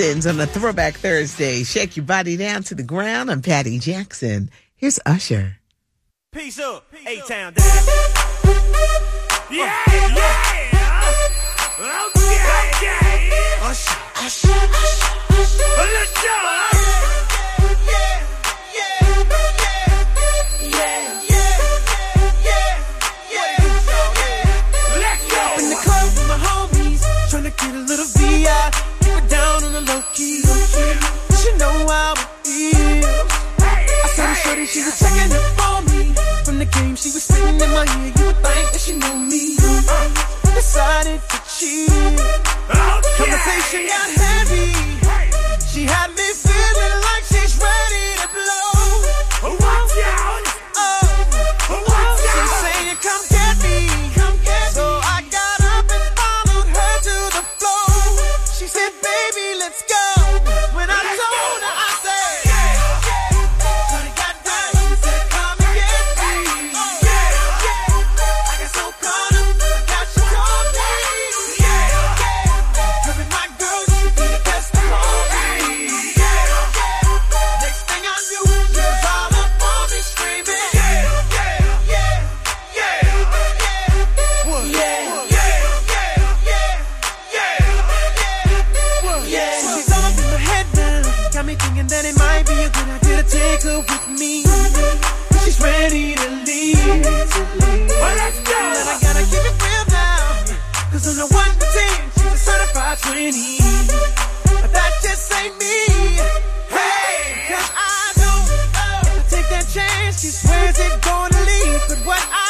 Jackson's on a Throwback Thursday. Shake your body down to the ground. I'm Patty Jackson. Here's Usher. Peace up, A-Town down. Yeah, yeah. Okay, okay. Usher, Usher, Usher, Usher. Let's go. Let's go. In the club with my homies, tryna get a little VI. Key. She know how it feels. I her shorty, she was checking up on me. From the game, she was spitting in my ear. You would think that she knew me. Decided to cheat. Conversation got heavy. She had me her with me. But she's ready to leave. Well, let's go. And I gotta keep it real now. Cause on the 1 to 10, she's a certified 20. But that just ain't me. Hey! Cause I know uh, if I take that chance, she swears it's gonna leave. But what I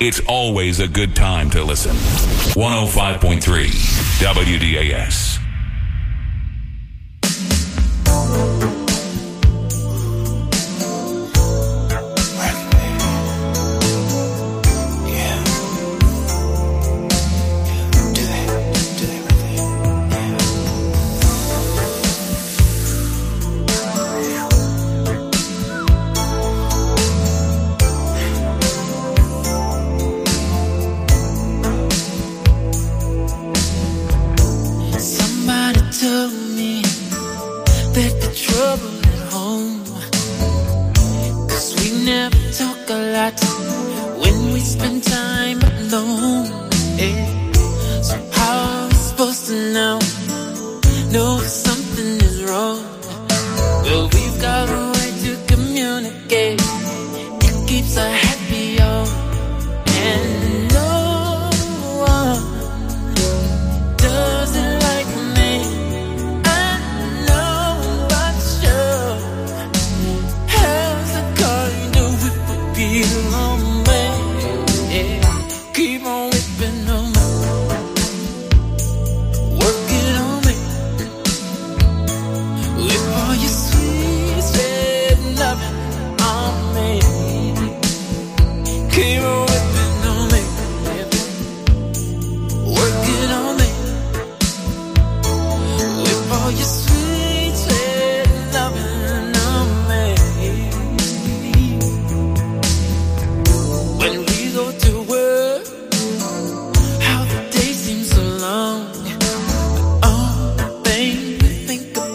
It's always a good time to listen. 105.3 WDAS.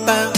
About,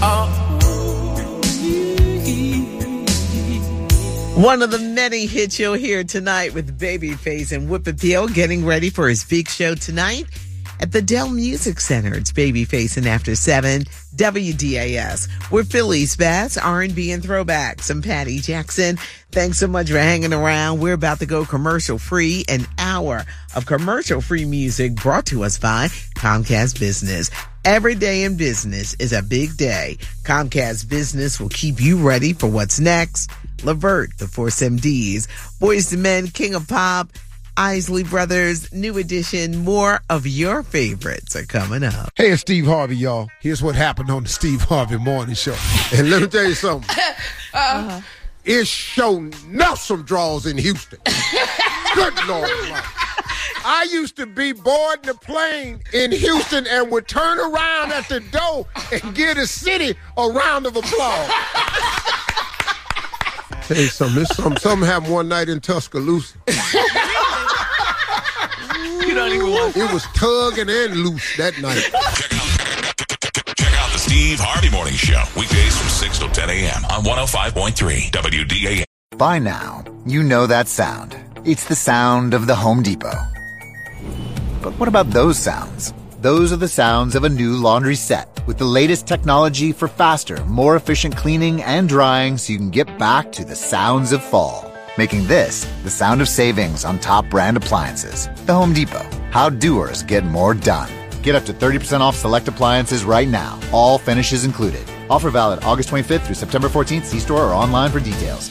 Oh. One of the many hits you'll hear tonight with Babyface and Whip Appeal getting ready for his big show tonight at the Dell Music Center. It's Babyface and After 7, WDAS. We're Philly's best R&B and throwbacks. I'm Patty Jackson. Thanks so much for hanging around. We're about to go commercial free. An hour of commercial free music brought to us by Comcast Business. Every day in business is a big day. Comcast Business will keep you ready for what's next. Levert, the Force MDs, Boyz II Men, King of Pop, Isley Brothers, New Edition. More of your favorites are coming up. Hey, it's Steve Harvey, y'all. Here's what happened on the Steve Harvey Morning Show. And let me tell you something. uh It's show enough some draws in Houston. Good Lord. Almighty. I used to be boarding the plane in Houston and would turn around at the door and give the city a round of applause. Tell you something, this something, something happened one night in Tuscaloosa. You don't even want It was tugging and loose that night. Check out, check out the Steve Harvey Morning Show. Weekdays from 6 till 10 a.m. on 105.3 WDAS. By now, you know that sound. It's the sound of the Home Depot. But what about those sounds? Those are the sounds of a new laundry set with the latest technology for faster, more efficient cleaning and drying so you can get back to the sounds of fall. Making this the sound of savings on top brand appliances. The Home Depot. How doers get more done. Get up to 30% off select appliances right now. All finishes included. Offer valid August 25th through September 14th. See store or online for details.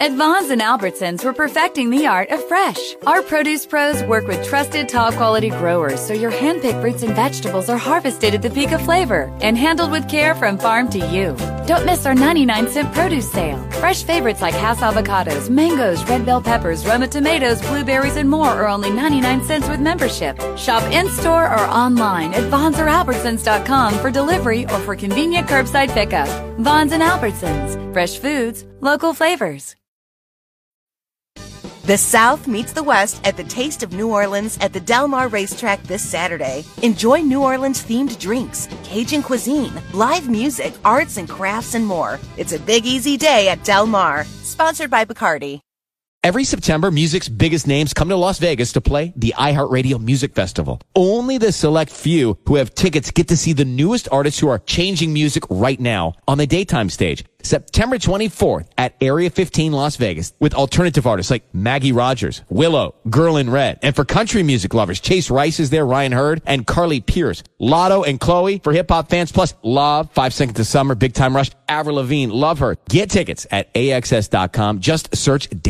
At Vons and Albertsons, we're perfecting the art of fresh. Our produce pros work with trusted top quality growers so your hand-picked fruits and vegetables are harvested at the peak of flavor and handled with care from farm to you. Don't miss our 99 cent produce sale. Fresh favorites like house avocados, mangoes, red bell peppers, Roma tomatoes, blueberries, and more are only 99 cents with membership. Shop in-store or online at Vons or Albertsons.com for delivery or for convenient curbside pickup. Vons and Albertsons. Fresh foods, local flavors. The South meets the West at the Taste of New Orleans at the Del Mar Racetrack this Saturday. Enjoy New Orleans themed drinks, Cajun cuisine, live music, arts and crafts, and more. It's a big, easy day at Del Mar. Sponsored by Bacardi. Every September, music's biggest names come to Las Vegas to play the iHeartRadio Music Festival. Only the select few who have tickets get to see the newest artists who are changing music right now on the daytime stage. September 24th at Area 15 Las Vegas with alternative artists like Maggie Rogers, Willow, Girl in Red. And for country music lovers, Chase Rice is there, Ryan Hurd, and Carly Pearce. Latto and Chloe for hip hop fans, plus Lauv, Five Seconds of Summer, Big Time Rush, Avril Lavigne, love her. Get tickets at AXS.com. Just search daytime